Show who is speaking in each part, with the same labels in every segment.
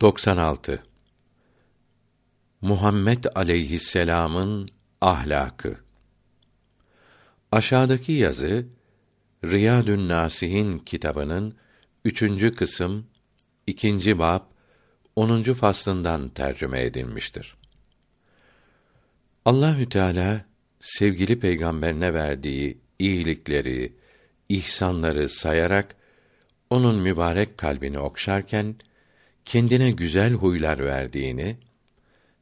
Speaker 1: 96 Muhammed aleyhisselam'ın ahlakı Aşağıdaki yazı Riyadün Nasihin kitabının üçüncü kısım ikinci bab onuncu faslından tercüme edilmiştir. Allahü Teala sevgili peygamberine verdiği iyilikleri, ihsanları sayarak onun mübarek kalbini okşarken kendine güzel huylar verdiğini,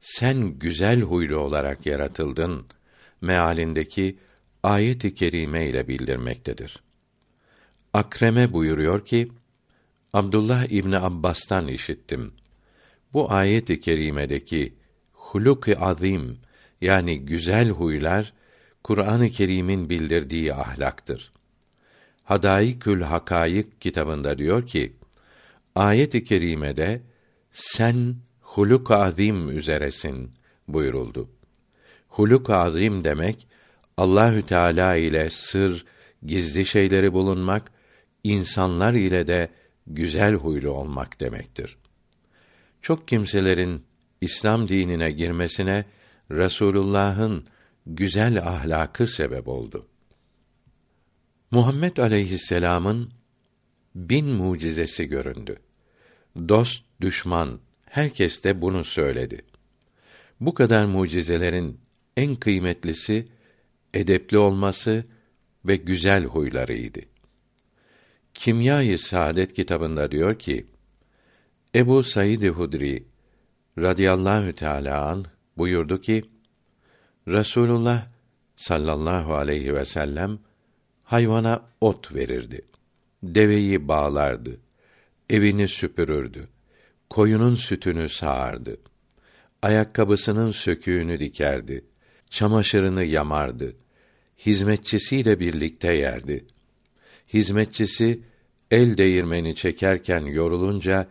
Speaker 1: sen güzel huylu olarak yaratıldın mealindeki ayet-i kerime ile bildirmektedir. Akreme buyuruyor ki, Abdullah İbni Abbas'tan işittim. Bu ayet-i kerimedeki huluk-i azim yani güzel huylar Kur'an-ı Kerim'in bildirdiği ahlaktır. Hadaikül Hakayık kitabında diyor ki: Ayet-i kerimede sen huluk azim üzeresin buyuruldu. Huluk azim demek Allahü Teala ile sır, gizli şeyleri bulunmak, insanlar ile de güzel huylu olmak demektir. Çok kimselerin İslam dinine girmesine Resulullah'ın güzel ahlakı sebep oldu. Muhammed aleyhisselam'ın bin mucizesi göründü. Dost, düşman, herkes de bunu söyledi. Bu kadar mucizelerin en kıymetlisi edepli olması ve güzel huylarıydı. Kimya-i Saadet kitabında diyor ki: Ebu Said Hudri radıyallahu teala an buyurdu ki: Resulullah sallallahu aleyhi ve sellem hayvana ot verirdi. Deveyi bağlardı. Evini süpürürdü. Koyunun sütünü sağardı. Ayakkabısının söküğünü dikerdi. Çamaşırını yamardı. Hizmetçisiyle birlikte yerdi. Hizmetçisi el değirmeni çekerken yorulunca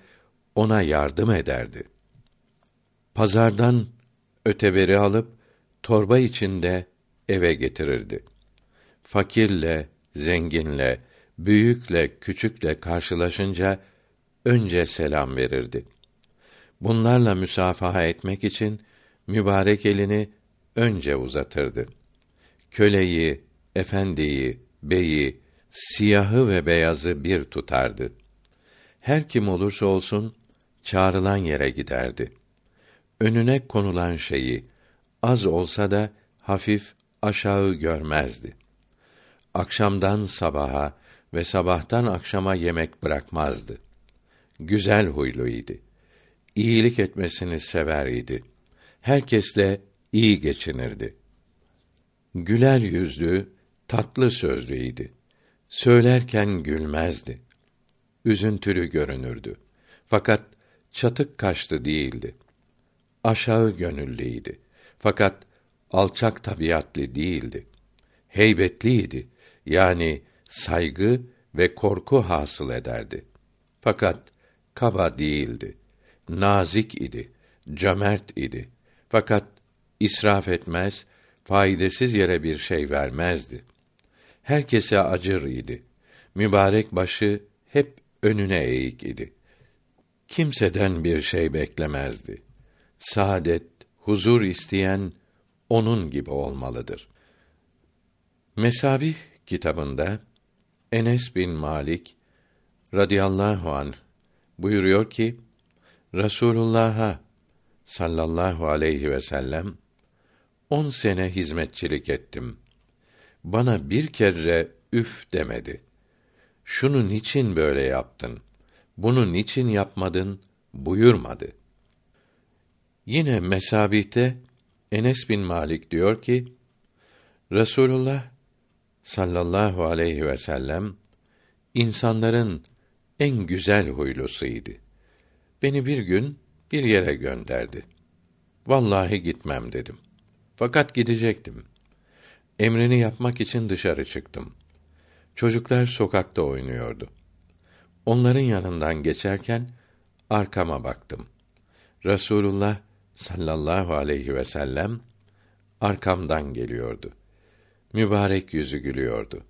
Speaker 1: ona yardım ederdi. Pazardan öteberi alıp torba içinde eve getirirdi. Fakirle, zenginle, büyükle, küçükle karşılaşınca önce selam verirdi. Bunlarla müsafaha etmek için mübarek elini önce uzatırdı. Köleyi, efendiyi, beyi, siyahı ve beyazı bir tutardı. Her kim olursa olsun çağrılan yere giderdi. Önüne konulan şeyi az olsa da hafif aşağı görmezdi. Akşamdan sabaha ve sabahtan akşama yemek bırakmazdı. Güzel huyluydu. İyilik etmesini sever idi. Herkesle iyi geçinirdi. Güler yüzlü, tatlı sözlüydi. Söylerken gülmezdi. Üzüntülü görünürdü. Fakat çatık kaşlı değildi. Aşağı gönüllüydi. Fakat alçak tabiatlı değildi. Heybetliydi. Yani saygı ve korku hasıl ederdi. Fakat kaba değildi. Nazik idi, cömert idi. Fakat israf etmez, faydasız yere bir şey vermezdi. Herkese acır idi. Mübarek başı hep önüne eğik idi. Kimseden bir şey beklemezdi. Saadet, huzur isteyen onun gibi olmalıdır. Mesabih kitabında Enes bin Malik radıyallahu an buyuruyor ki Resulullah'a sallallahu aleyhi ve sellem on sene hizmetçilik ettim. Bana bir kere üf demedi. Şunu niçin böyle yaptın? Bunu niçin yapmadın? buyurmadı. Yine mesabihte Enes bin Malik diyor ki Resulullah sallallahu aleyhi ve sellem insanların en güzel huylusuydu. Beni bir gün bir yere gönderdi. Vallahi gitmem dedim. Fakat gidecektim. Emrini yapmak için dışarı çıktım. Çocuklar sokakta oynuyordu. Onların yanından geçerken arkama baktım. Resulullah sallallahu aleyhi ve sellem arkamdan geliyordu. Mübarek yüzü gülüyordu.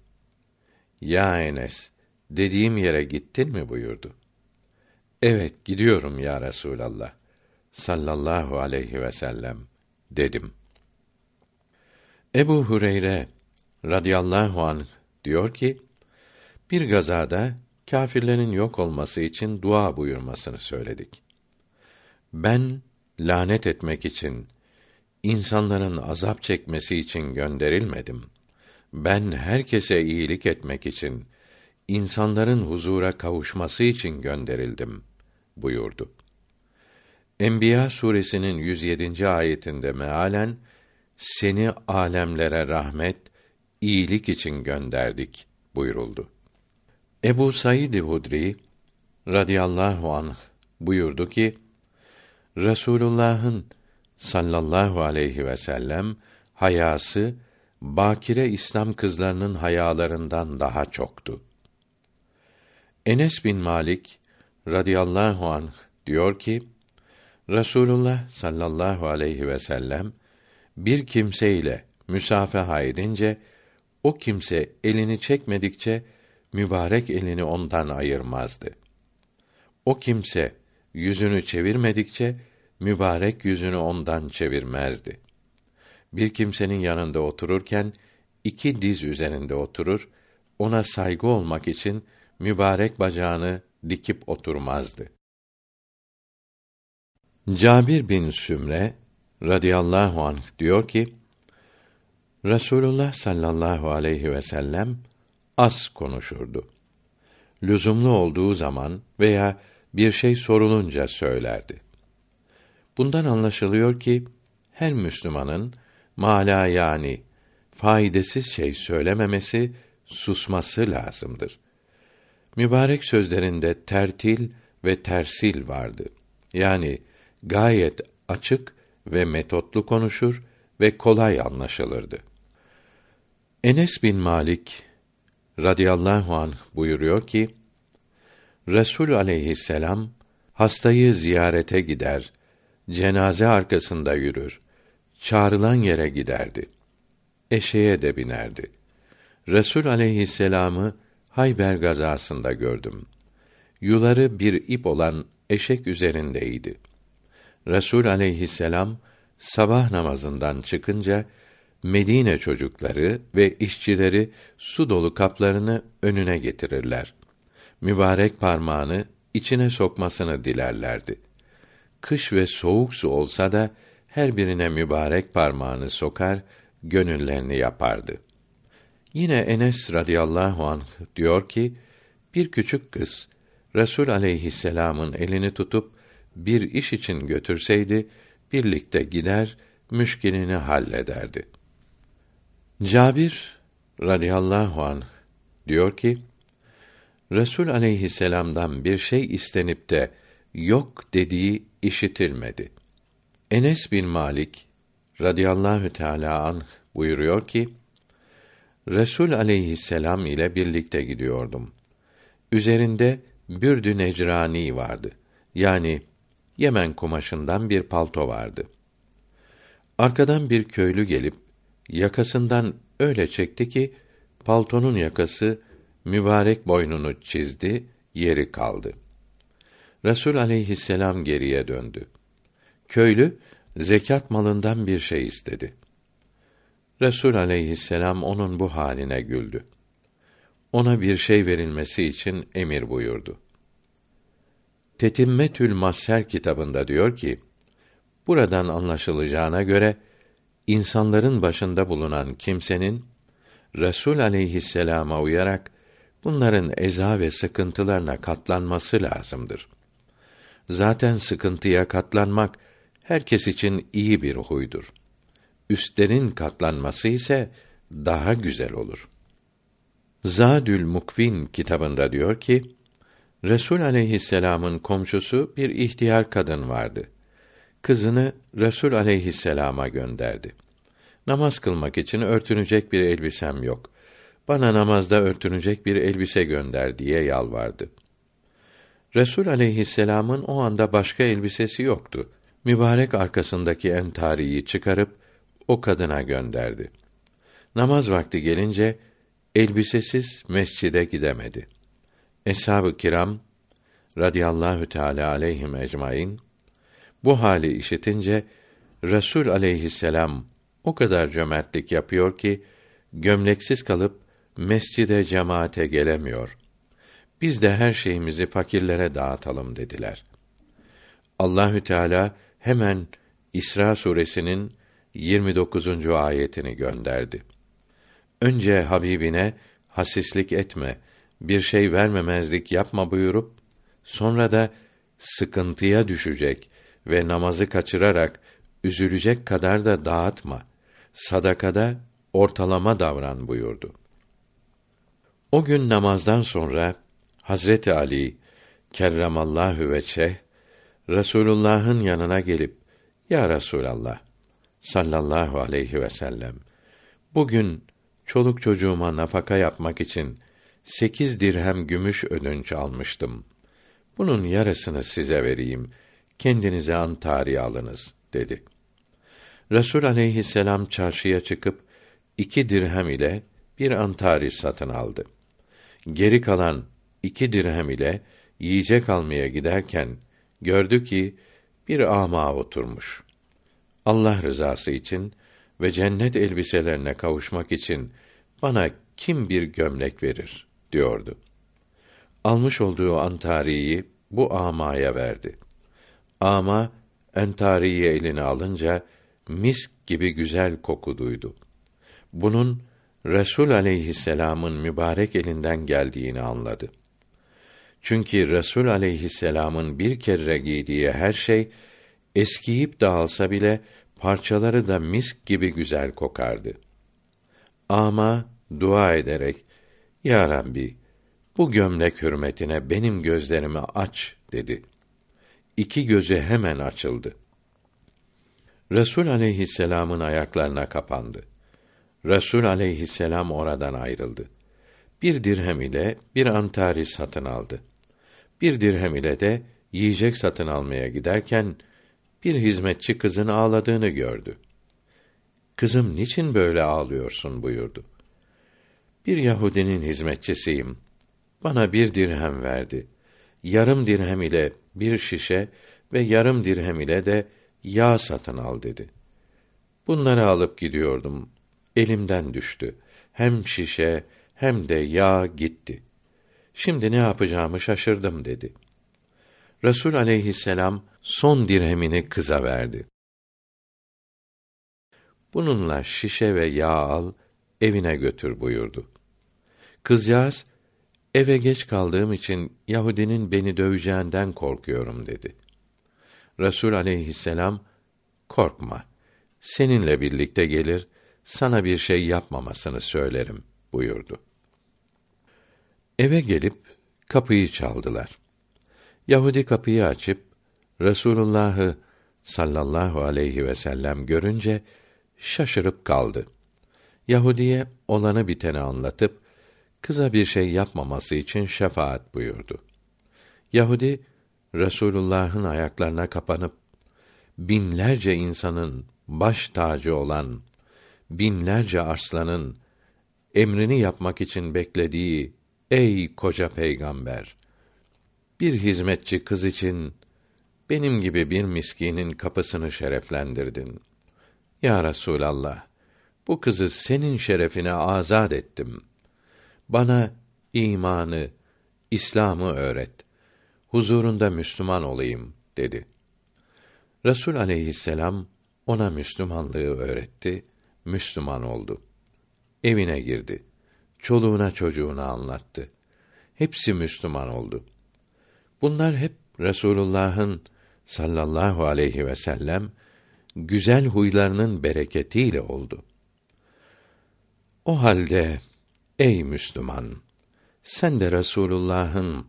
Speaker 1: Ya Enes, dediğim yere gittin mi buyurdu. Evet, gidiyorum ya Resulallah sallallahu aleyhi ve sellem dedim. Ebu Hureyre radıyallahu anh diyor ki, bir gazada kâfirlerin yok olması için dua buyurmasını söyledik. Ben lanet etmek için, insanların azap çekmesi için gönderilmedim. Ben herkese iyilik etmek için, insanların huzura kavuşması için gönderildim buyurdu. Enbiya suresinin 107. ayetinde mealen seni alemlere rahmet, iyilik için gönderdik buyuruldu. Ebu Said Hudri radıyallahu anh buyurdu ki Resulullah'ın sallallahu aleyhi ve sellem hayası bakire İslam kızlarının hayalarından daha çoktu. Enes bin Malik radıyallahu anh diyor ki Resulullah sallallahu aleyhi ve sellem bir kimseyle müsafaha edince o kimse elini çekmedikçe mübarek elini ondan ayırmazdı. O kimse yüzünü çevirmedikçe mübarek yüzünü ondan çevirmezdi. Bir kimsenin yanında otururken iki diz üzerinde oturur, ona saygı olmak için mübarek bacağını dikip oturmazdı. Cabir bin Sümre radıyallahu anh diyor ki Resulullah sallallahu aleyhi ve sellem az konuşurdu. Lüzumlu olduğu zaman veya bir şey sorulunca söylerdi. Bundan anlaşılıyor ki her Müslümanın mala yani faydasız şey söylememesi, susması lazımdır. Mübarek sözlerinde tertil ve tersil vardı. Yani gayet açık ve metotlu konuşur ve kolay anlaşılırdı. Enes bin Malik radıyallahu anh buyuruyor ki Resul aleyhisselam hastayı ziyarete gider, cenaze arkasında yürür, çağrılan yere giderdi. Eşeğe de binerdi. Resul aleyhisselamı Hayber gazasında gördüm. Yuları bir ip olan eşek üzerindeydi. Resul aleyhisselam sabah namazından çıkınca Medine çocukları ve işçileri su dolu kaplarını önüne getirirler. Mübarek parmağını içine sokmasını dilerlerdi. Kış ve soğuk su olsa da her birine mübarek parmağını sokar, gönüllerini yapardı. Yine Enes radıyallahu anh diyor ki, bir küçük kız Resul aleyhisselam'ın elini tutup bir iş için götürseydi birlikte gider müşkilini hallederdi. Cabir radıyallahu anh diyor ki Resul aleyhisselam'dan bir şey istenip de yok dediği işitilmedi. Enes bin Malik radıyallahu teala anh buyuruyor ki Resul aleyhisselam ile birlikte gidiyordum. Üzerinde bürdü necrani vardı. Yani Yemen kumaşından bir palto vardı. Arkadan bir köylü gelip yakasından öyle çekti ki paltonun yakası mübarek boynunu çizdi, yeri kaldı. Resul aleyhisselam geriye döndü. Köylü zekat malından bir şey istedi. Resul aleyhisselam onun bu haline güldü. Ona bir şey verilmesi için emir buyurdu. Tetimmetül Masser kitabında diyor ki, buradan anlaşılacağına göre insanların başında bulunan kimsenin Resul aleyhisselama uyarak bunların eza ve sıkıntılarına katlanması lazımdır. Zaten sıkıntıya katlanmak herkes için iyi bir huydur. Üstlerin katlanması ise daha güzel olur. Zadül Mukvin kitabında diyor ki, Resul aleyhisselam'ın komşusu bir ihtiyar kadın vardı. Kızını Resul aleyhisselama gönderdi. Namaz kılmak için örtünecek bir elbisem yok. Bana namazda örtünecek bir elbise gönder diye yalvardı. Resul aleyhisselam'ın o anda başka elbisesi yoktu. Mübarek arkasındaki entariyi çıkarıp o kadına gönderdi. Namaz vakti gelince elbisesiz mescide gidemedi. Eshab-ı kiram radıyallahu teala aleyhim ecmaîn bu hali işitince Resul aleyhisselam o kadar cömertlik yapıyor ki gömleksiz kalıp mescide cemaate gelemiyor. Biz de her şeyimizi fakirlere dağıtalım dediler. Allahü Teala hemen İsra suresinin 29. ayetini gönderdi. Önce Habibine hasislik etme, bir şey vermemezlik yapma buyurup sonra da sıkıntıya düşecek ve namazı kaçırarak üzülecek kadar da dağıtma. Sadakada ortalama davran buyurdu. O gün namazdan sonra Hazreti Ali kerremallahu veçe Resulullah'ın yanına gelip ya Resulallah sallallahu aleyhi ve sellem bugün çoluk çocuğuma nafaka yapmak için sekiz dirhem gümüş ödünç almıştım. Bunun yarısını size vereyim. Kendinize antari alınız dedi. Resul aleyhisselam çarşıya çıkıp iki dirhem ile bir antari satın aldı. Geri kalan iki dirhem ile yiyecek almaya giderken gördü ki bir ama oturmuş. Allah rızası için ve cennet elbiselerine kavuşmak için bana kim bir gömlek verir diyordu. Almış olduğu antariyi bu amaya verdi. Ama entariyi eline alınca misk gibi güzel koku duydu. Bunun Resul aleyhisselamın mübarek elinden geldiğini anladı. Çünkü Resul aleyhisselamın bir kere giydiği her şey eskiyip dağılsa bile parçaları da misk gibi güzel kokardı. Ama dua ederek Ya Rabbi bu gömlek hürmetine benim gözlerimi aç dedi. İki gözü hemen açıldı. Resul aleyhisselamın ayaklarına kapandı. Resul aleyhisselam oradan ayrıldı. Bir dirhem ile bir antari satın aldı. Bir dirhem ile de yiyecek satın almaya giderken bir hizmetçi kızın ağladığını gördü. Kızım niçin böyle ağlıyorsun buyurdu. Bir Yahudinin hizmetçisiyim. Bana bir dirhem verdi. Yarım dirhem ile bir şişe ve yarım dirhem ile de yağ satın al dedi. Bunları alıp gidiyordum. Elimden düştü. Hem şişe hem de yağ gitti. Şimdi ne yapacağımı şaşırdım dedi. Resul aleyhisselam son dirhemini kıza verdi. Bununla şişe ve yağ al, evine götür buyurdu. Kızcağız, eve geç kaldığım için Yahudinin beni döveceğinden korkuyorum dedi. Resul aleyhisselam, korkma, seninle birlikte gelir, sana bir şey yapmamasını söylerim buyurdu. Eve gelip kapıyı çaldılar. Yahudi kapıyı açıp Resulullah'ı sallallahu aleyhi ve sellem görünce şaşırıp kaldı. Yahudiye olanı biteni anlatıp kıza bir şey yapmaması için şefaat buyurdu. Yahudi Resulullah'ın ayaklarına kapanıp binlerce insanın baş tacı olan binlerce arslanın emrini yapmak için beklediği ey koca peygamber bir hizmetçi kız için benim gibi bir miskinin kapısını şereflendirdin. Ya Resulallah, bu kızı senin şerefine azad ettim. Bana imanı, İslam'ı öğret. Huzurunda Müslüman olayım dedi. Resul aleyhisselam ona Müslümanlığı öğretti, Müslüman oldu. Evine girdi. Çoluğuna çocuğuna anlattı. Hepsi Müslüman oldu. Bunlar hep Resulullah'ın sallallahu aleyhi ve sellem güzel huylarının bereketiyle oldu. O halde ey Müslüman sen de Resulullah'ın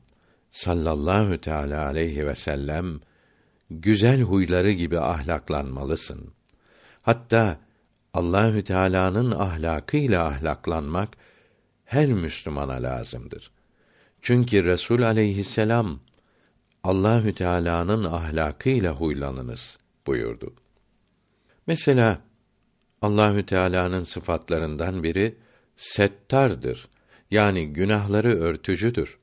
Speaker 1: sallallahu teala aleyhi ve sellem güzel huyları gibi ahlaklanmalısın. Hatta Allahü Teala'nın ahlakıyla ahlaklanmak her Müslümana lazımdır. Çünkü Resul aleyhisselam Allahü Teala'nın ahlakıyla huylanınız buyurdu. Mesela Allahü Teala'nın sıfatlarından biri settardır. Yani günahları örtücüdür.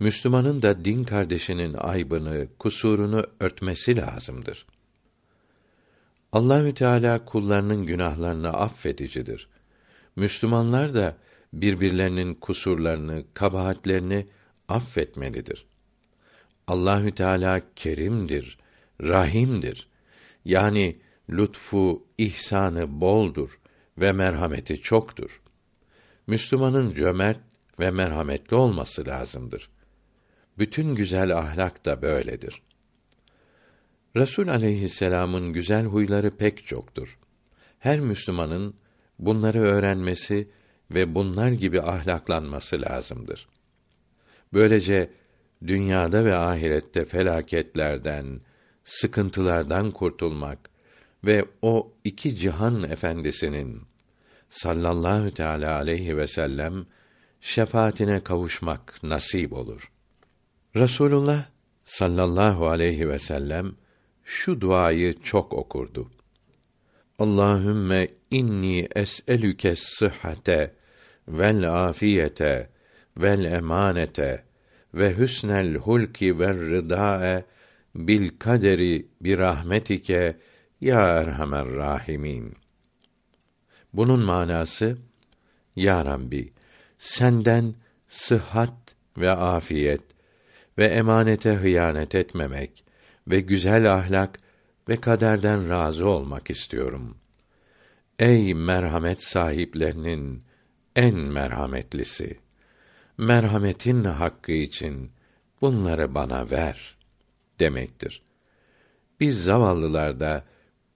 Speaker 1: Müslümanın da din kardeşinin aybını, kusurunu örtmesi lazımdır. Allahü Teala kullarının günahlarını affedicidir. Müslümanlar da birbirlerinin kusurlarını, kabahatlerini affetmelidir. Allahü Teala kerimdir, rahimdir. Yani lütfu, ihsanı boldur ve merhameti çoktur. Müslümanın cömert ve merhametli olması lazımdır. Bütün güzel ahlak da böyledir. Resul aleyhisselam'ın güzel huyları pek çoktur. Her Müslümanın bunları öğrenmesi ve bunlar gibi ahlaklanması lazımdır. Böylece dünyada ve ahirette felaketlerden, sıkıntılardan kurtulmak ve o iki cihan efendisinin sallallahu teala aleyhi ve sellem şefaatine kavuşmak nasip olur. Rasulullah sallallahu aleyhi ve sellem şu duayı çok okurdu. Allahümme inni es'elüke sıhhate vel afiyete vel emanete ve hüsnel hulki ve rıdae bil kaderi bir rahmetike ya erhamer rahimin. Bunun manası Ya Rabbi senden sıhhat ve afiyet ve emanete hıyanet etmemek ve güzel ahlak ve kaderden razı olmak istiyorum. Ey merhamet sahiplerinin en merhametlisi! Merhametin hakkı için bunları bana ver demektir. Biz zavallılar da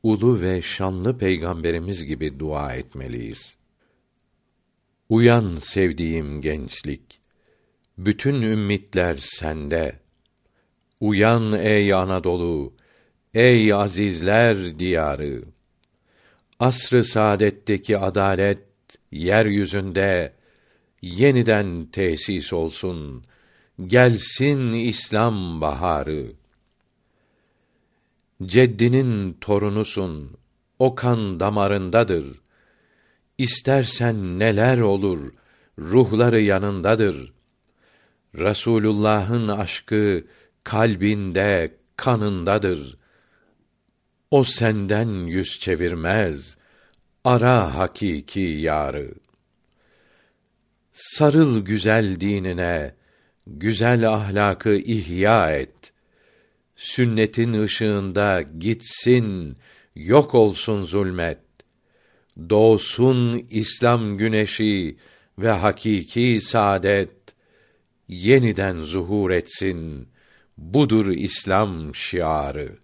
Speaker 1: ulu ve şanlı peygamberimiz gibi dua etmeliyiz. Uyan sevdiğim gençlik. Bütün ümmitler sende. Uyan ey Anadolu, ey azizler diyarı. Asr-ı saadetteki adalet yeryüzünde yeniden tesis olsun. Gelsin İslam baharı. Ceddinin torunusun, o kan damarındadır. İstersen neler olur, ruhları yanındadır. Resulullah'ın aşkı kalbinde, kanındadır. O senden yüz çevirmez. Ara hakiki yarı. Sarıl güzel dinine, güzel ahlakı ihya et. Sünnetin ışığında gitsin, yok olsun zulmet. Doğsun İslam güneşi ve hakiki saadet yeniden zuhur etsin. Budur İslam şiarı.